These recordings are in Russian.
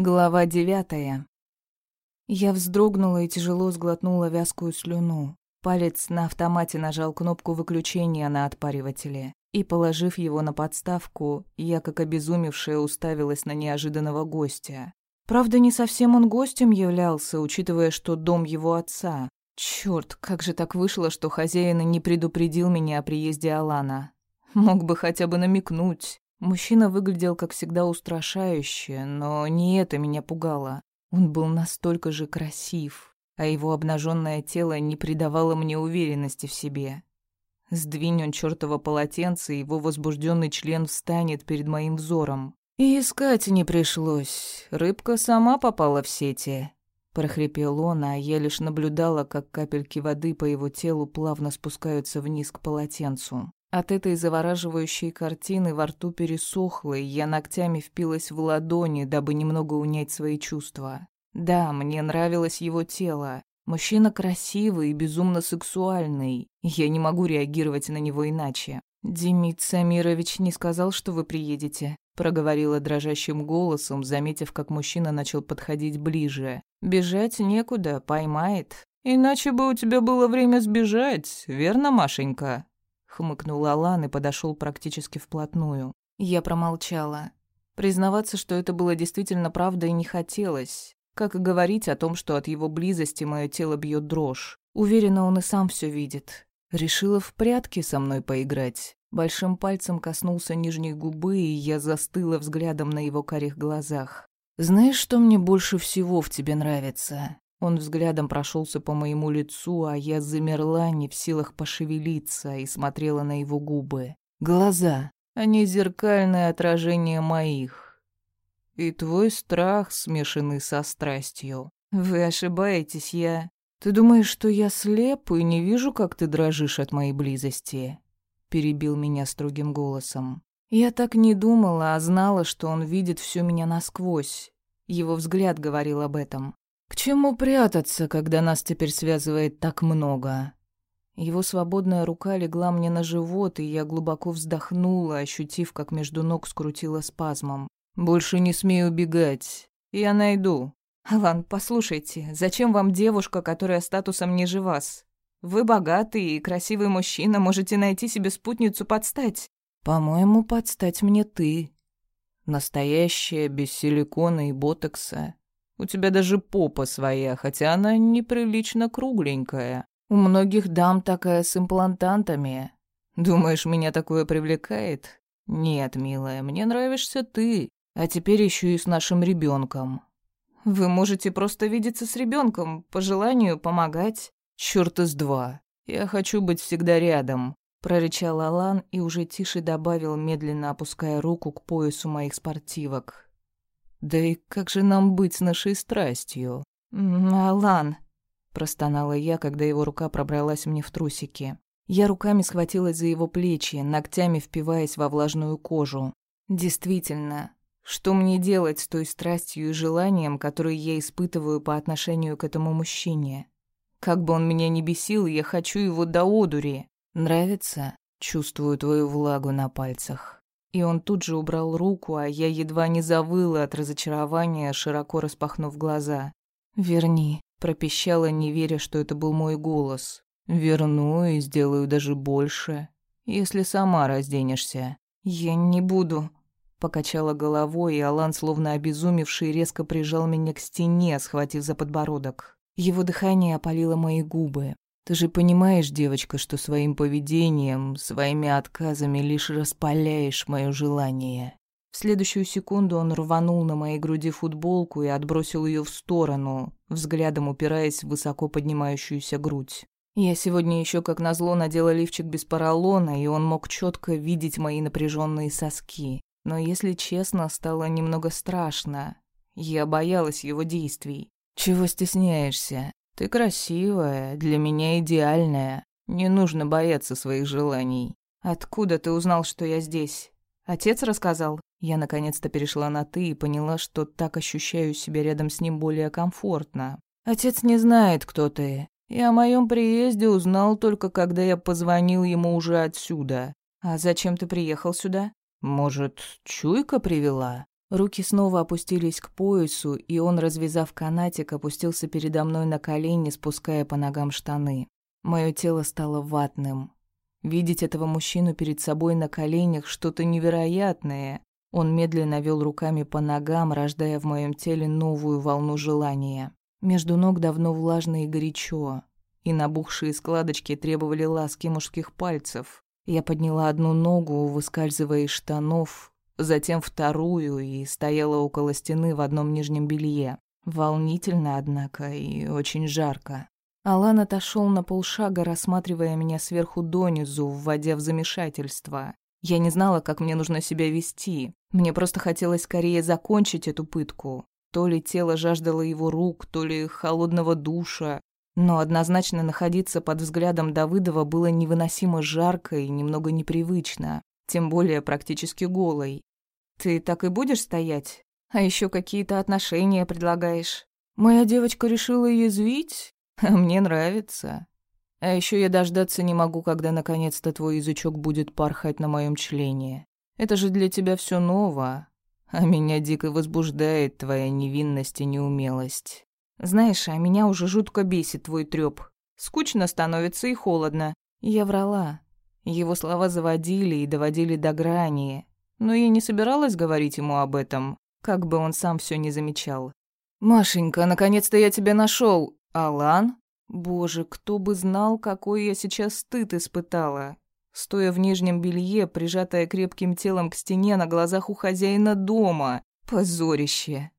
Глава девятая. Я вздрогнула и тяжело сглотнула вязкую слюну. Палец на автомате нажал кнопку выключения на отпаривателе. И, положив его на подставку, я, как обезумевшая, уставилась на неожиданного гостя. Правда, не совсем он гостем являлся, учитывая, что дом его отца. Чёрт, как же так вышло, что хозяин не предупредил меня о приезде Алана. Мог бы хотя бы намекнуть. Мужчина выглядел, как всегда, устрашающе, но не это меня пугало. Он был настолько же красив, а его обнаженное тело не придавало мне уверенности в себе. Сдвинь он чертово полотенце, его возбужденный член встанет перед моим взором. И искать не пришлось. Рыбка сама попала в сети. Прохрипел он, а я лишь наблюдала, как капельки воды по его телу плавно спускаются вниз к полотенцу. От этой завораживающей картины во рту пересохло, и я ногтями впилась в ладони, дабы немного унять свои чувства. Да, мне нравилось его тело. Мужчина красивый и безумно сексуальный. Я не могу реагировать на него иначе. «Демид Самирович не сказал, что вы приедете», — проговорила дрожащим голосом, заметив, как мужчина начал подходить ближе. «Бежать некуда, поймает. Иначе бы у тебя было время сбежать, верно, Машенька?» Хмыкнул Алан и подошел практически вплотную. Я промолчала. Признаваться, что это было действительно правдой, не хотелось. Как и говорить о том, что от его близости мое тело бьет дрожь. Уверена, он и сам все видит. Решила в прятки со мной поиграть. Большим пальцем коснулся нижней губы, и я застыла взглядом на его карих глазах. «Знаешь, что мне больше всего в тебе нравится?» Он взглядом прошелся по моему лицу, а я замерла, не в силах пошевелиться, и смотрела на его губы. Глаза, они зеркальное отражение моих. И твой страх, смешанный со страстью. Вы ошибаетесь, я... Ты думаешь, что я слеп и не вижу, как ты дрожишь от моей близости? Перебил меня строгим голосом. Я так не думала, а знала, что он видит всю меня насквозь. Его взгляд говорил об этом. К чему прятаться, когда нас теперь связывает так много? Его свободная рука легла мне на живот, и я глубоко вздохнула, ощутив, как между ног скрутила спазмом. «Больше не смею убегать. Я найду». «Алан, послушайте, зачем вам девушка, которая статусом ниже вас? Вы богатый и красивый мужчина, можете найти себе спутницу подстать». «По-моему, подстать мне ты. Настоящая, без силикона и ботокса. У тебя даже попа своя, хотя она неприлично кругленькая. У многих дам такая с имплантантами. Думаешь, меня такое привлекает? Нет, милая, мне нравишься ты, а теперь еще и с нашим ребенком. Вы можете просто видеться с ребенком, по желанию помогать. Черт из два. Я хочу быть всегда рядом, прорычал Алан и уже тише добавил, медленно опуская руку к поясу моих спортивок. Да и как же нам быть с нашей страстью? Алан, простонала я, когда его рука пробралась мне в трусики. Я руками схватилась за его плечи, ногтями впиваясь во влажную кожу. Действительно, что мне делать с той страстью и желанием, которые я испытываю по отношению к этому мужчине? Как бы он меня ни бесил, я хочу его до одури. Нравится? Чувствую твою влагу на пальцах. И он тут же убрал руку, а я едва не завыла от разочарования, широко распахнув глаза. «Верни», — пропищала, не веря, что это был мой голос. «Верну и сделаю даже больше, если сама разденешься». «Я не буду», — покачала головой, и Алан, словно обезумевший, резко прижал меня к стене, схватив за подбородок. Его дыхание опалило мои губы. Ты же понимаешь, девочка, что своим поведением, своими отказами лишь распаляешь мое желание. В следующую секунду он рванул на моей груди футболку и отбросил ее в сторону, взглядом упираясь в высоко поднимающуюся грудь. Я сегодня еще как назло надела лифчик без поролона, и он мог четко видеть мои напряженные соски. Но, если честно, стало немного страшно. Я боялась его действий. «Чего стесняешься?» Ты красивая, для меня идеальная. Не нужно бояться своих желаний. Откуда ты узнал, что я здесь? Отец рассказал. Я наконец-то перешла на ты и поняла, что так ощущаю себя рядом с ним более комфортно. Отец не знает, кто ты. И о моем приезде узнал только когда я позвонил ему уже отсюда. А зачем ты приехал сюда? Может, чуйка привела? Руки снова опустились к поясу, и он, развязав канатик, опустился передо мной на колени, спуская по ногам штаны. Мое тело стало ватным. Видеть этого мужчину перед собой на коленях что-то невероятное. Он медленно вел руками по ногам, рождая в моем теле новую волну желания. Между ног давно влажно и горячо, и набухшие складочки требовали ласки мужских пальцев. Я подняла одну ногу, выскальзывая из штанов, затем вторую и стояла около стены в одном нижнем белье. Волнительно, однако, и очень жарко. Алан отошел на полшага, рассматривая меня сверху донизу, вводя в замешательство. Я не знала, как мне нужно себя вести. Мне просто хотелось скорее закончить эту пытку. То ли тело жаждало его рук, то ли холодного душа. Но однозначно находиться под взглядом Давыдова было невыносимо жарко и немного непривычно. Тем более практически голой. Ты так и будешь стоять? А еще какие-то отношения предлагаешь? Моя девочка решила язвить? А мне нравится. А еще я дождаться не могу, когда наконец-то твой язычок будет порхать на моем члене. Это же для тебя все ново. А меня дико возбуждает твоя невинность и неумелость. Знаешь, а меня уже жутко бесит твой трёп. Скучно становится и холодно. Я врала. Его слова заводили и доводили до грани, но я не собиралась говорить ему об этом, как бы он сам все не замечал. «Машенька, наконец-то я тебя нашел, Алан?» Боже, кто бы знал, какой я сейчас стыд испытала. Стоя в нижнем белье, прижатая крепким телом к стене на глазах у хозяина дома. Позорище.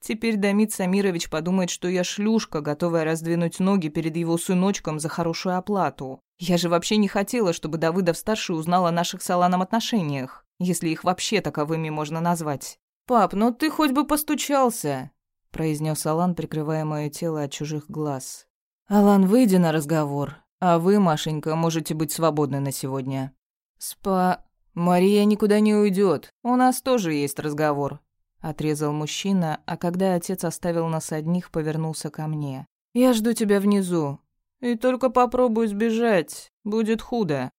Теперь Дамит Самирович подумает, что я шлюшка, готовая раздвинуть ноги перед его сыночком за хорошую оплату. Я же вообще не хотела, чтобы Давыдов-старший узнал о наших с Аланом отношениях если их вообще таковыми можно назвать. «Пап, ну ты хоть бы постучался», — произнес Алан, прикрывая мое тело от чужих глаз. «Алан, выйди на разговор, а вы, Машенька, можете быть свободны на сегодня». «Спа...» «Мария никуда не уйдет. У нас тоже есть разговор», — отрезал мужчина, а когда отец оставил нас одних, повернулся ко мне. «Я жду тебя внизу. И только попробуй сбежать. Будет худо».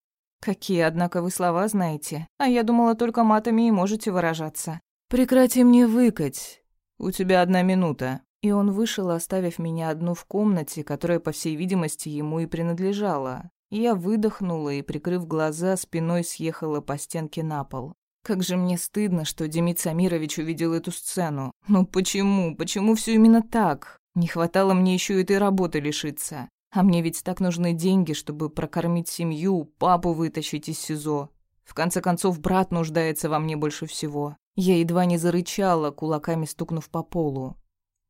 Какие, однако, вы слова знаете. А я думала, только матами и можете выражаться. Прекрати мне выкать. У тебя одна минута. И он вышел, оставив меня одну в комнате, которая, по всей видимости, ему и принадлежала. Я выдохнула и, прикрыв глаза, спиной съехала по стенке на пол. Как же мне стыдно, что Демид Самирович увидел эту сцену. Ну почему? Почему все именно так? Не хватало мне еще этой работы лишиться. А мне ведь так нужны деньги, чтобы прокормить семью, папу вытащить из СИЗО. В конце концов, брат нуждается во мне больше всего. Я едва не зарычала, кулаками стукнув по полу.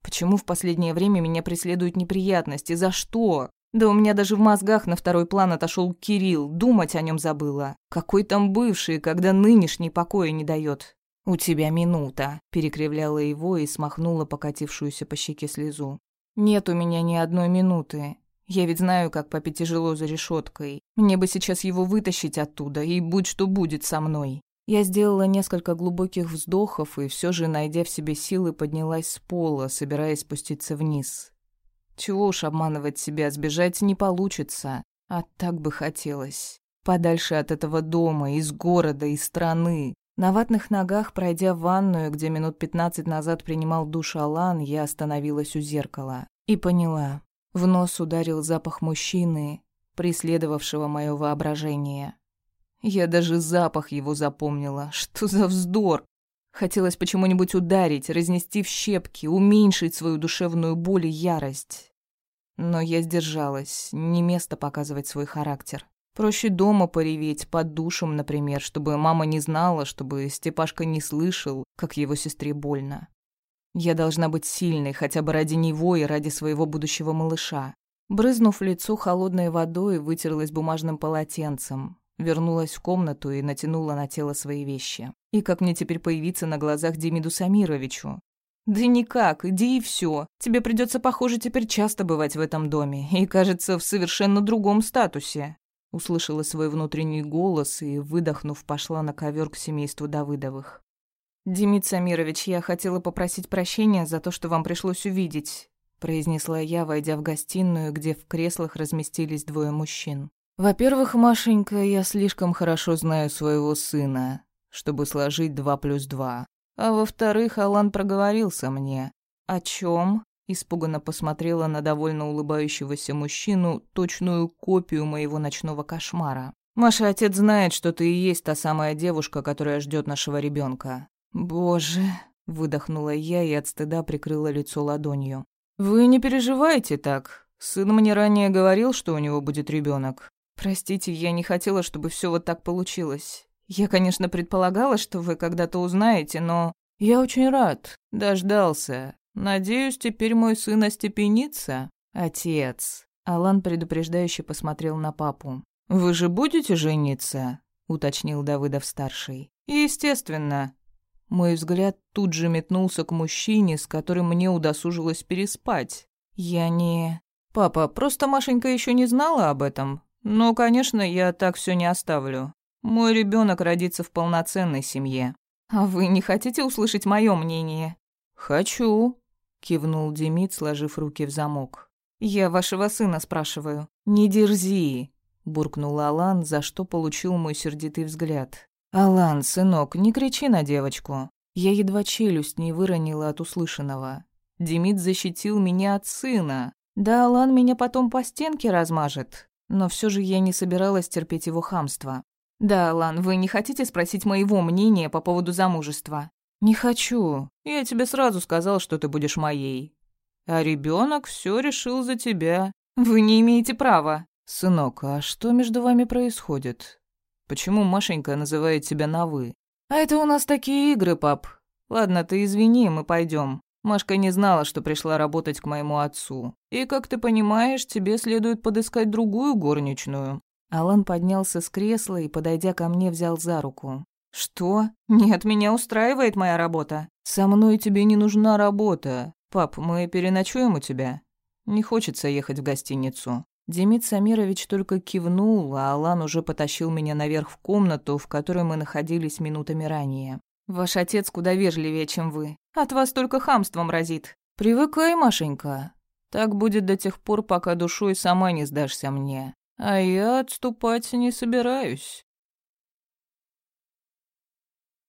Почему в последнее время меня преследуют неприятности? За что? Да у меня даже в мозгах на второй план отошел Кирилл, думать о нем забыла. Какой там бывший, когда нынешний покоя не дает? «У тебя минута», — перекривляла его и смахнула покатившуюся по щеке слезу. «Нет у меня ни одной минуты. Я ведь знаю, как папе тяжело за решеткой. Мне бы сейчас его вытащить оттуда, и будь что будет со мной. Я сделала несколько глубоких вздохов и все же, найдя в себе силы, поднялась с пола, собираясь спуститься вниз. Чего уж обманывать себя, сбежать не получится, а так бы хотелось. Подальше от этого дома, из города, из страны. На ватных ногах, пройдя в ванную, где минут пятнадцать назад принимал душ Алан, я остановилась у зеркала и поняла, в нос ударил запах мужчины, преследовавшего мое воображение. Я даже запах его запомнила. Что за вздор! Хотелось почему-нибудь ударить, разнести в щепки, уменьшить свою душевную боль и ярость. Но я сдержалась, не место показывать свой характер. Проще дома пореветь, под душем, например, чтобы мама не знала, чтобы Степашка не слышал, как его сестре больно. Я должна быть сильной, хотя бы ради него и ради своего будущего малыша. Брызнув лицо холодной водой, вытерлась бумажным полотенцем, вернулась в комнату и натянула на тело свои вещи. И как мне теперь появиться на глазах Демиду Самировичу? Да никак, иди и все. Тебе придется, похоже, теперь часто бывать в этом доме, и, кажется, в совершенно другом статусе. Услышала свой внутренний голос и, выдохнув, пошла на ковер к семейству Давыдовых. «Демид Самирович, я хотела попросить прощения за то, что вам пришлось увидеть», произнесла я, войдя в гостиную, где в креслах разместились двое мужчин. «Во-первых, Машенька, я слишком хорошо знаю своего сына, чтобы сложить два плюс два. А во-вторых, Алан проговорился мне. О чем? Испуганно посмотрела на довольно улыбающегося мужчину, точную копию моего ночного кошмара. «Маша, отец знает, что ты и есть та самая девушка, которая ждет нашего ребенка. «Боже!» — выдохнула я и от стыда прикрыла лицо ладонью. «Вы не переживайте так. Сын мне ранее говорил, что у него будет ребенок. Простите, я не хотела, чтобы все вот так получилось. Я, конечно, предполагала, что вы когда-то узнаете, но я очень рад. Дождался. Надеюсь, теперь мой сын остепенится. Отец. Алан предупреждающе посмотрел на папу. Вы же будете жениться? уточнил Давыдов-старший. Естественно. Мой взгляд тут же метнулся к мужчине, с которым мне удосужилось переспать. Я не... Папа, просто Машенька еще не знала об этом. Но, конечно, я так все не оставлю. Мой ребенок родится в полноценной семье. А вы не хотите услышать мое мнение? Хочу, кивнул Демид, сложив руки в замок. Я вашего сына спрашиваю. Не дерзи, буркнул Алан, за что получил мой сердитый взгляд. Алан, сынок, не кричи на девочку. Я едва челюсть не выронила от услышанного. Демид защитил меня от сына. Да Алан меня потом по стенке размажет. Но все же я не собиралась терпеть его хамство. «Да, Алан, вы не хотите спросить моего мнения по поводу замужества?» «Не хочу. Я тебе сразу сказал, что ты будешь моей. А ребенок все решил за тебя. Вы не имеете права». «Сынок, а что между вами происходит? Почему Машенька называет тебя на «вы»?» «А это у нас такие игры, пап. Ладно, ты извини, мы пойдем. Машка не знала, что пришла работать к моему отцу. И, как ты понимаешь, тебе следует подыскать другую горничную. Алан поднялся с кресла и, подойдя ко мне, взял за руку. «Что? Нет, меня устраивает моя работа. Со мной тебе не нужна работа. Пап, мы переночуем у тебя? Не хочется ехать в гостиницу». Демид Самирович только кивнул, а Алан уже потащил меня наверх в комнату, в которой мы находились минутами ранее. «Ваш отец куда вежливее, чем вы. От вас только хамством разит. Привыкай, Машенька. Так будет до тех пор, пока душой сама не сдашься мне. А я отступать не собираюсь.